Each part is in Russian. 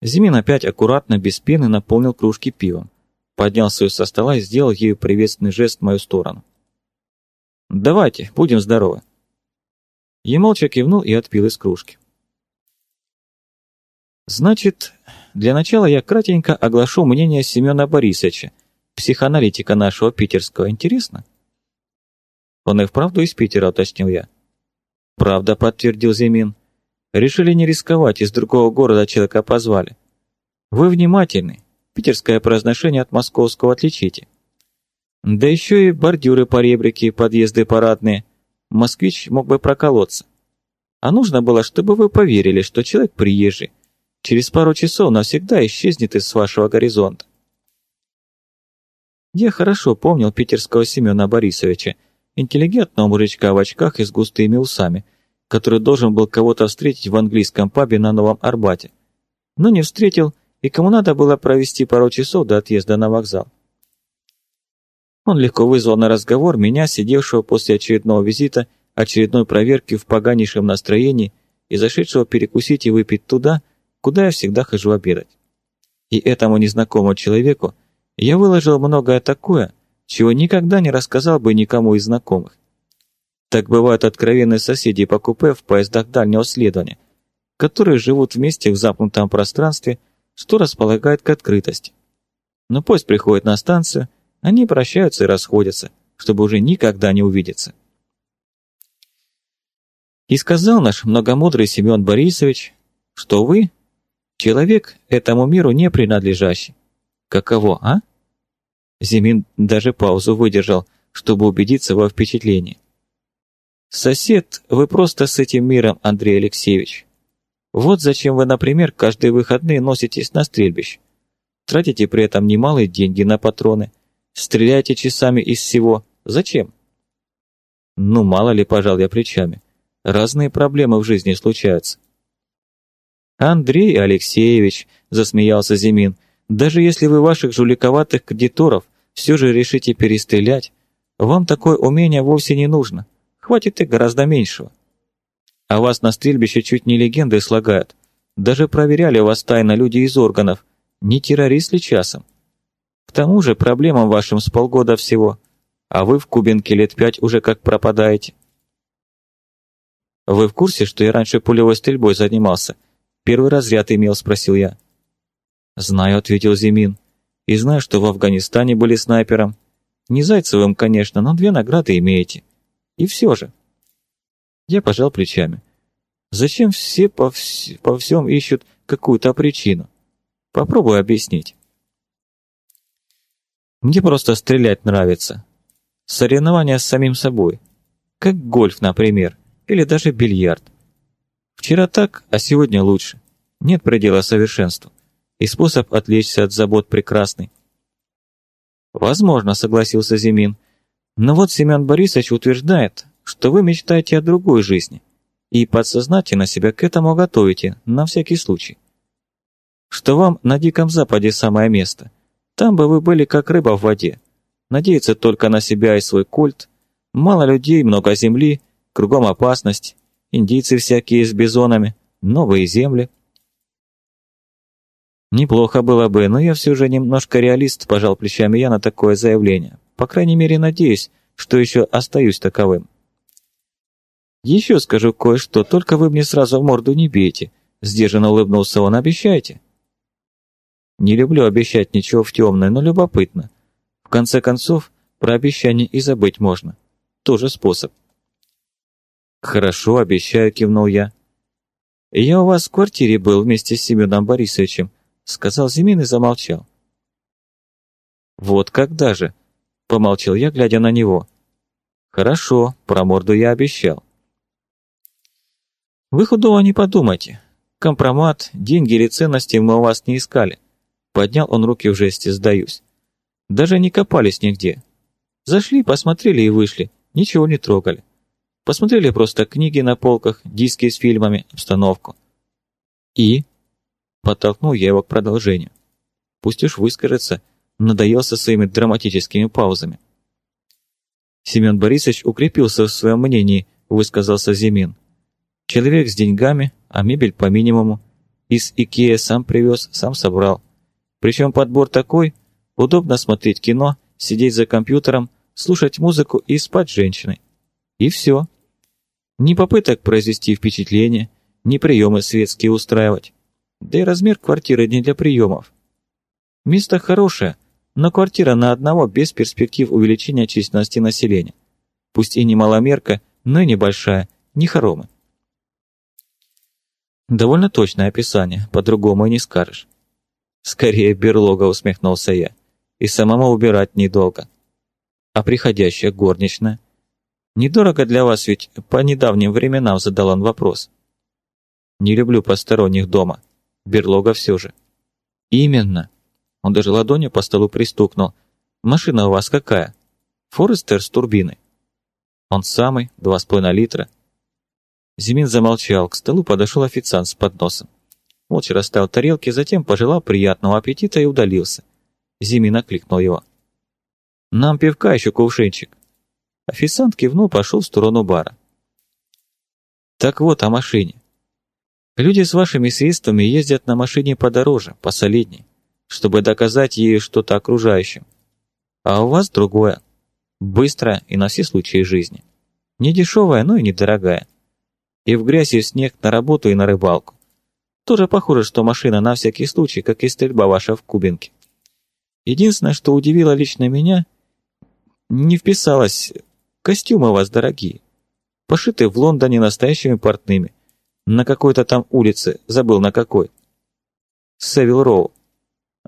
Зимин опять аккуратно, без пены, наполнил кружки пивом. Поднялся ее со стола и сделал ею приветственный жест в мою сторону. «Давайте, будем здоровы». Я молча кивнул и отпил из кружки. Значит, для начала я кратенько оглашу мнение Семена Борисовича, психоаналитика нашего питерского. Интересно? Он и вправду из Питера, уточнил я. Правда, подтвердил Зимин. Решили не рисковать, из другого города человека позвали. Вы внимательны, питерское произношение от московского отличите. Да еще и бордюры по ребрике, подъезды парадные. Москвич мог бы проколоться. А нужно было, чтобы вы поверили, что человек приезжий. Через пару часов навсегда исчезнет из вашего горизонта. Я хорошо помнил питерского Семена Борисовича, интеллигентного мужичка в очках и с густыми усами, который должен был кого-то встретить в английском пабе на Новом Арбате. Но не встретил, и кому надо было провести пару часов до отъезда на вокзал. Он легко вызвал на разговор меня, сидевшего после очередного визита, очередной проверки в поганейшем настроении и зашедшего перекусить и выпить туда, куда я всегда хожу обедать. И этому незнакомому человеку я выложил многое такое, чего никогда не рассказал бы никому из знакомых. Так бывают откровенные соседи по купе в поездах дальнего следования, которые живут вместе в замкнутом пространстве, что располагает к открытости. Но поезд приходит на станцию, они прощаются и расходятся, чтобы уже никогда не увидеться. И сказал наш многомудрый Семен Борисович, что вы, человек этому миру не принадлежащий. Каково, а? Зимин даже паузу выдержал, чтобы убедиться во впечатлении. Сосед, вы просто с этим миром, Андрей Алексеевич. Вот зачем вы, например, каждые выходные носитесь на стрельбище. Тратите при этом немалые деньги на патроны. Стреляете часами из всего. Зачем? Ну, мало ли, пожал я плечами. Разные проблемы в жизни случаются. Андрей Алексеевич, засмеялся Зимин, даже если вы ваших жуликоватых кредиторов все же решите перестрелять, вам такое умение вовсе не нужно. Хватит и гораздо меньшего. А вас на стрельбище чуть не легенды слагают. Даже проверяли вас тайно люди из органов. Не террорист ли часом? К тому же проблемам вашим с полгода всего. А вы в Кубинке лет пять уже как пропадаете. Вы в курсе, что я раньше пулевой стрельбой занимался? Первый разряд имел, спросил я. Знаю, ответил Зимин. И знаю, что в Афганистане были снайпером. Не Зайцевым, конечно, но две награды имеете. И все же. Я пожал плечами. Зачем все по, вс по всем ищут какую-то причину? Попробуй объяснить. Мне просто стрелять нравится. Соревнования с самим собой. Как гольф, например, или даже бильярд. Вчера так, а сегодня лучше. Нет предела совершенству. И способ отвлечься от забот прекрасный. Возможно, согласился Зимин. Но вот Семен Борисович утверждает, что вы мечтаете о другой жизни и подсознательно себя к этому готовите, на всякий случай. Что вам на Диком Западе самое место. Там бы вы были как рыба в воде. Надеяться только на себя и свой культ. Мало людей, много земли, кругом опасность. Индийцы всякие с бизонами, новые земли. Неплохо было бы, но я все же немножко реалист, пожал плечами я на такое заявление. По крайней мере, надеюсь, что еще остаюсь таковым. «Еще скажу кое-что, только вы мне сразу в морду не бейте», — сдержанно улыбнулся он, — «обещайте». «Не люблю обещать ничего в темное, но любопытно. В конце концов, про обещание и забыть можно. Тоже способ». «Хорошо, обещаю», — кивнул я. «Я у вас в квартире был вместе с Семеном Борисовичем», — сказал Зимин и замолчал. «Вот когда же?» Помолчал я, глядя на него. Хорошо, про морду я обещал. Вы худого не подумайте. Компромат, деньги или ценности мы у вас не искали. Поднял он руки в жесте «сдаюсь». Даже не копались нигде. Зашли, посмотрели и вышли, ничего не трогали. Посмотрели просто книги на полках, диски с фильмами, обстановку. И? Подтолкнул я его к продолжению. Пусть уж выскажется, надоел со своими драматическими паузами. Семен Борисович укрепился в своем мнении, высказался Зимин. Человек с деньгами, а мебель по минимуму. Из Икея сам привез, сам собрал. Причем подбор такой, удобно смотреть кино, сидеть за компьютером, слушать музыку и спать с женщиной. И все. Ни попыток произвести впечатление, ни приемы светские устраивать. Да и размер квартиры не для приемов. Место хорошее, но квартира на одного без перспектив увеличения численности населения. Пусть и не маломерка, но и небольшая, не хоромы. Довольно точное описание, по-другому и не скажешь. Скорее берлога, усмехнулся я. И самому убирать недолго. А приходящая горничная? Недорого для вас ведь по недавним временам задал он вопрос. Не люблю посторонних дома. Берлога все же. Именно. Он даже ладонью по столу пристукнул. Машина у вас какая? Форестер с турбиной. Он самый, два с половиной литра. Зимин замолчал, к столу подошел официант с подносом. Молча расставил тарелки, затем пожелал приятного аппетита и удалился. Зимин окликнул его. «Нам пивка еще кувшинчик». Официант кивнул, пошел в сторону бара. «Так вот, о машине. Люди с вашими средствами ездят на машине подороже, посолидней, чтобы доказать ей что-то окружающим. А у вас другое. Быстрое и на все случаи жизни. Не дешевое, но и недорогое. И в грязь и в снег на работу и на рыбалку. Тоже похоже, что машина на всякий случай, как и стрельба ваша в кубинке. Единственное, что удивило лично меня, не вписалось, костюмы у вас дорогие. Пошиты в Лондоне настоящими портными, на какой-то там улице, забыл на какой. Севил Роу.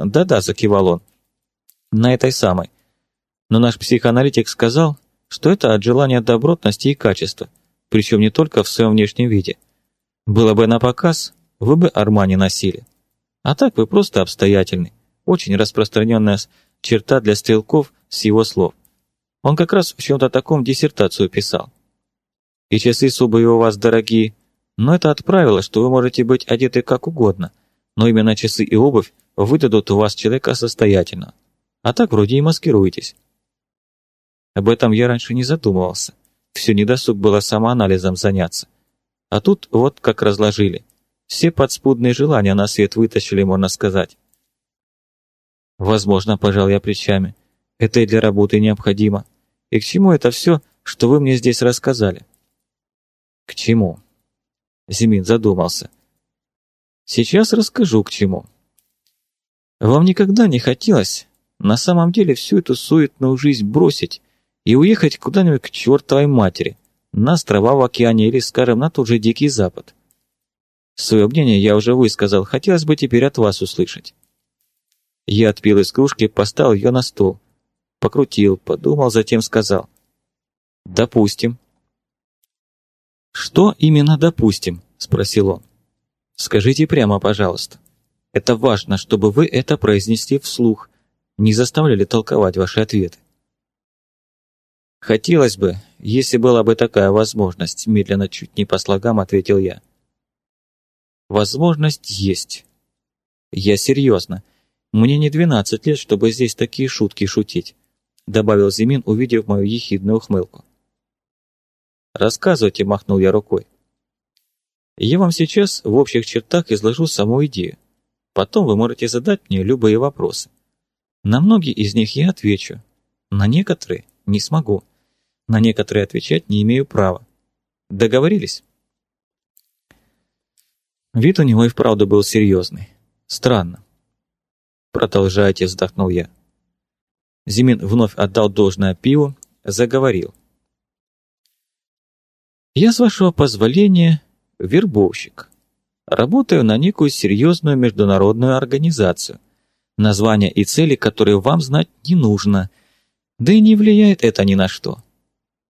Да-да, закивал он. На этой самой. Но наш психоаналитик сказал, что это от желания добротности и качества, причем не только в своем внешнем виде. Было бы на показ, вы бы Армани носили. А так вы просто обстоятельный. Очень распространенная черта для стрелков с его слов. Он как раз в чем-то таком диссертацию писал. И часы субы у вас дорогие, но это от правила, что вы можете быть одеты как угодно, но именно часы и обувь выдадут у вас человека состоятельно. А так вроде и маскируетесь. Об этом я раньше не задумывался. Все недосуг было самоанализом заняться. А тут вот как разложили. Все подспудные желания на свет вытащили, можно сказать. Возможно, пожал я плечами. Это и для работы необходимо. И к чему это все, что вы мне здесь рассказали? К чему? Зимин задумался. Сейчас расскажу к чему. Вам никогда не хотелось на самом деле всю эту суетную жизнь бросить и уехать куда-нибудь к чертовой матери, на острова в океане или, скажем, на тот же Дикий Запад? Свое мнение я уже высказал, хотелось бы теперь от вас услышать. Я отпил из кружки, поставил ее на стол. Покрутил, подумал, затем сказал. «Допустим». «Что именно допустим?» – спросил он. «Скажите прямо, пожалуйста. Это важно, чтобы вы это произнесли вслух, не заставляли толковать ваши ответы». «Хотелось бы, если была бы такая возможность», – медленно, чуть не по слогам ответил я. «Возможность есть. Я серьезно. Мне не двенадцать лет, чтобы здесь такие шутки шутить», – добавил Зимин, увидев мою ехидную ухмылку. «Рассказывайте», — махнул я рукой. «Я вам сейчас в общих чертах изложу саму идею. Потом вы можете задать мне любые вопросы. На многие из них я отвечу, на некоторые не смогу. На некоторые отвечать не имею права. Договорились?» Вид у него и вправду был серьезный. Странно. «Продолжайте», — вздохнул я. Зимин вновь отдал должное пиву, заговорил. Я, с вашего позволения, вербовщик. Работаю на некую серьезную международную организацию, название и цели которой вам знать не нужно, да и не влияет это ни на что.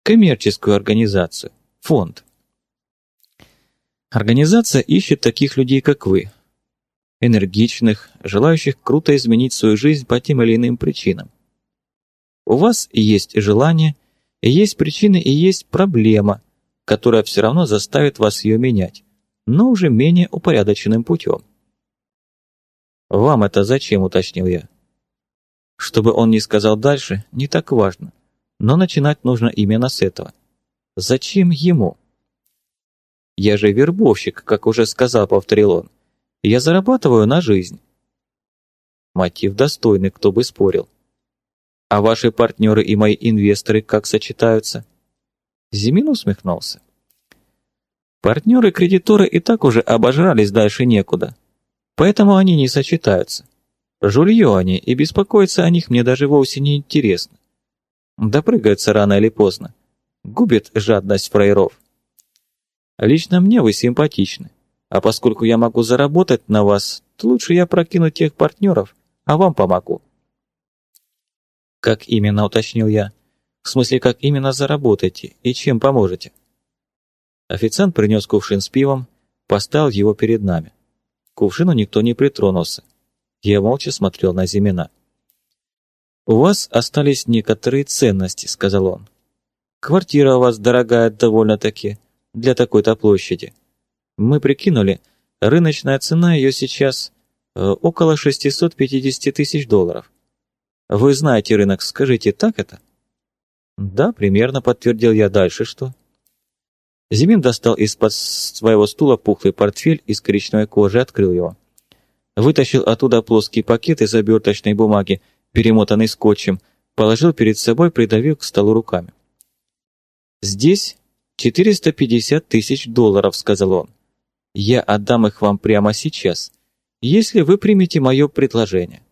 Коммерческую организацию, фонд. Организация ищет таких людей, как вы, энергичных, желающих круто изменить свою жизнь по тем или иным причинам. У вас есть желание, есть причины и есть проблема – которая все равно заставит вас ее менять, но уже менее упорядоченным путем. «Вам это зачем?» – уточнил я. Чтобы он не сказал дальше, не так важно, но начинать нужно именно с этого. Зачем ему? «Я же вербовщик, как уже сказал», – повторил он. Я зарабатываю на жизнь. Мотив достойный, кто бы спорил. А ваши партнеры и мои инвесторы как сочетаются? Зимин усмехнулся. Партнеры-кредиторы и так уже обожрались дальше некуда. Поэтому они не сочетаются. Жулье они, и беспокоиться о них мне даже вовсе не интересно. Допрыгаются рано или поздно. Губит жадность фраеров. Лично мне вы симпатичны. А поскольку я могу заработать на вас, то лучше я прокину тех партнеров, а вам помогу. Как именно, уточнил я. В смысле, как именно заработаете и чем поможете? Официант принес кувшин с пивом, поставил его перед нами. К кувшину никто не притронулся. Я молча смотрел на Зимина. «У вас остались некоторые ценности», — сказал он. «Квартира у вас дорогая довольно-таки, для такой-то площади. Мы прикинули, рыночная цена ее сейчас э, около 650 тысяч долларов. Вы знаете рынок, скажите, так это?» «Да, примерно», — подтвердил я. «Дальше что?» Зимин достал из-под своего стула пухлый портфель из коричневой кожи и открыл его. Вытащил оттуда плоский пакет из оберточной бумаги, перемотанный скотчем, положил перед собой, придавил к столу руками. «Здесь 450 тысяч долларов», — сказал он. «Я отдам их вам прямо сейчас, если вы примете мое предложение.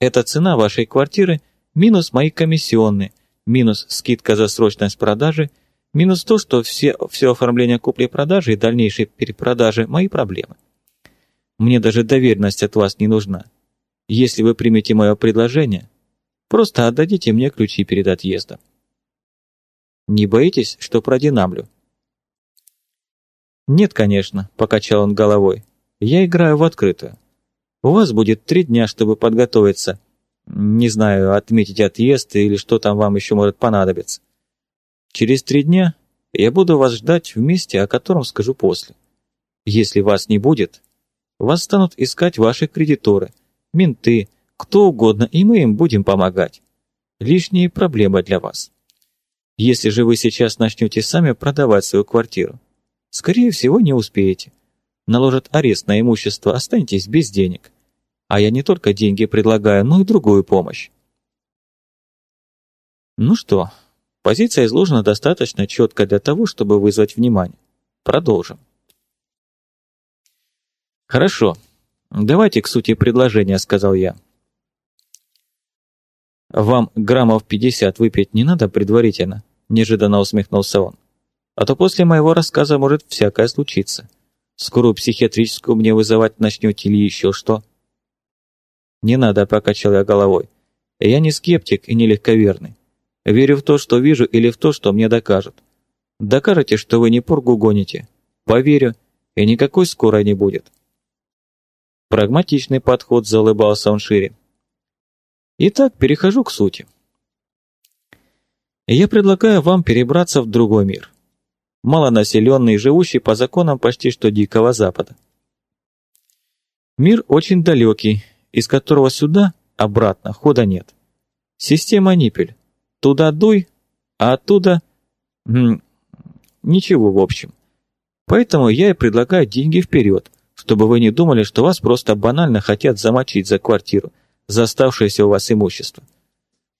Это цена вашей квартиры минус мои комиссионные, минус скидка за срочность продажи, минус то, что все, все оформление купли-продажи и дальнейшей перепродажи – мои проблемы. Мне даже доверенность от вас не нужна. Если вы примете мое предложение, просто отдадите мне ключи перед отъездом. Не боитесь, что продинамлю?» «Нет, конечно», — покачал он головой. «Я играю в открытую. У вас будет три дня, чтобы подготовиться. Не знаю, отметить отъезд или что там вам еще может понадобиться. Через три дня я буду вас ждать в месте, о котором скажу после. Если вас не будет, вас станут искать ваши кредиторы, менты, кто угодно, и мы им будем помогать. Лишние проблемы для вас. Если же вы сейчас начнете сами продавать свою квартиру, скорее всего, не успеете. Наложат арест на имущество, останетесь без денег. А я не только деньги предлагаю, но и другую помощь. Ну что, позиция изложена достаточно четко для того, чтобы вызвать внимание. Продолжим. Хорошо, давайте к сути предложения, сказал я. «Вам граммов пятьдесят выпить не надо предварительно?» – неожиданно усмехнулся он. «А то после моего рассказа может всякое случиться. Скорую психиатрическую мне вызывать начнете или еще что?» «Не надо», – покачал я головой. «Я не скептик и не легковерный. Верю в то, что вижу, или в то, что мне докажут. Докажете, что вы не пургу гоните. Поверю, и никакой скорой не будет». Прагматичный подход, заулыбался он шире. Итак, перехожу к сути. Я предлагаю вам перебраться в другой мир. Малонаселенный, живущий по законам почти что Дикого Запада. Мир очень далекий, из которого сюда, обратно, хода нет. Система Ниппель. Туда дуй, а оттуда... Ничего, в общем. Поэтому я и предлагаю деньги вперед, чтобы вы не думали, что вас просто банально хотят замочить за квартиру – за оставшееся у вас имущество.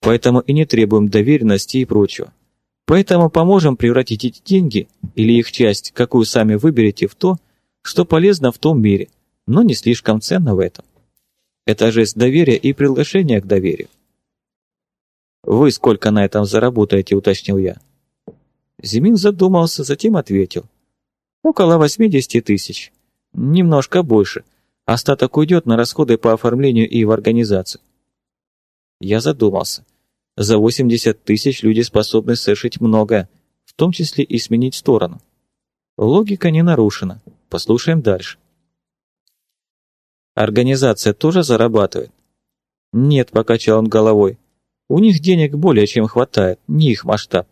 Поэтому и не требуем доверенности и прочего. Поэтому поможем превратить эти деньги или их часть, какую сами выберете, в то, что полезно в том мире, но не слишком ценно в этом. Это жест доверия и приглашение к доверию. «Вы сколько на этом заработаете?» – уточнил я. Зимин задумался, затем ответил. «Около 80 тысяч. Немножко больше, Остаток уйдет на расходы по оформлению и в организацию. Я задумался. За 80 тысяч люди способны совершить многое, в том числе и сменить сторону. Логика не нарушена. Послушаем дальше. Организация тоже зарабатывает? Нет, покачал он головой. У них денег более чем хватает, не их масштаб.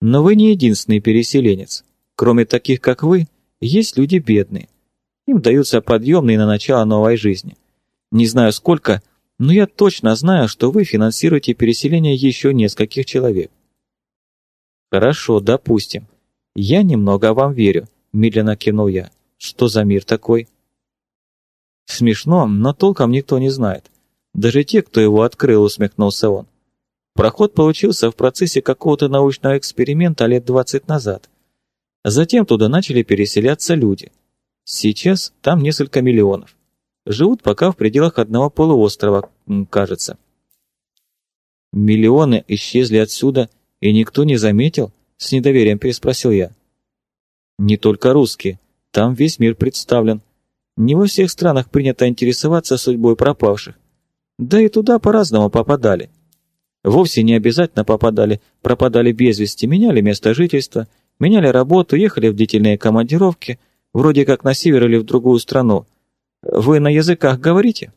Но вы не единственный переселенец. Кроме таких, как вы, есть люди бедные. Им даются подъемные на начало новой жизни. Не знаю сколько, но я точно знаю, что вы финансируете переселение еще нескольких человек. Хорошо, допустим. Я немного вам верю, медленно кивнул я. Что за мир такой? Смешно, но толком никто не знает. Даже те, кто его открыл, усмехнулся он. Проход получился в процессе какого-то научного эксперимента лет 20 назад. Затем туда начали переселяться люди. Сейчас там несколько миллионов. Живут пока в пределах одного полуострова, кажется. Миллионы исчезли отсюда, и никто не заметил? С недоверием переспросил я. Не только русские, там весь мир представлен. Не во всех странах принято интересоваться судьбой пропавших. Да и туда по-разному попадали. Вовсе не обязательно попадали, пропадали без вести, меняли место жительства, меняли работу, ехали в длительные командировки, вроде как на север или в другую страну. Вы на языках говорите?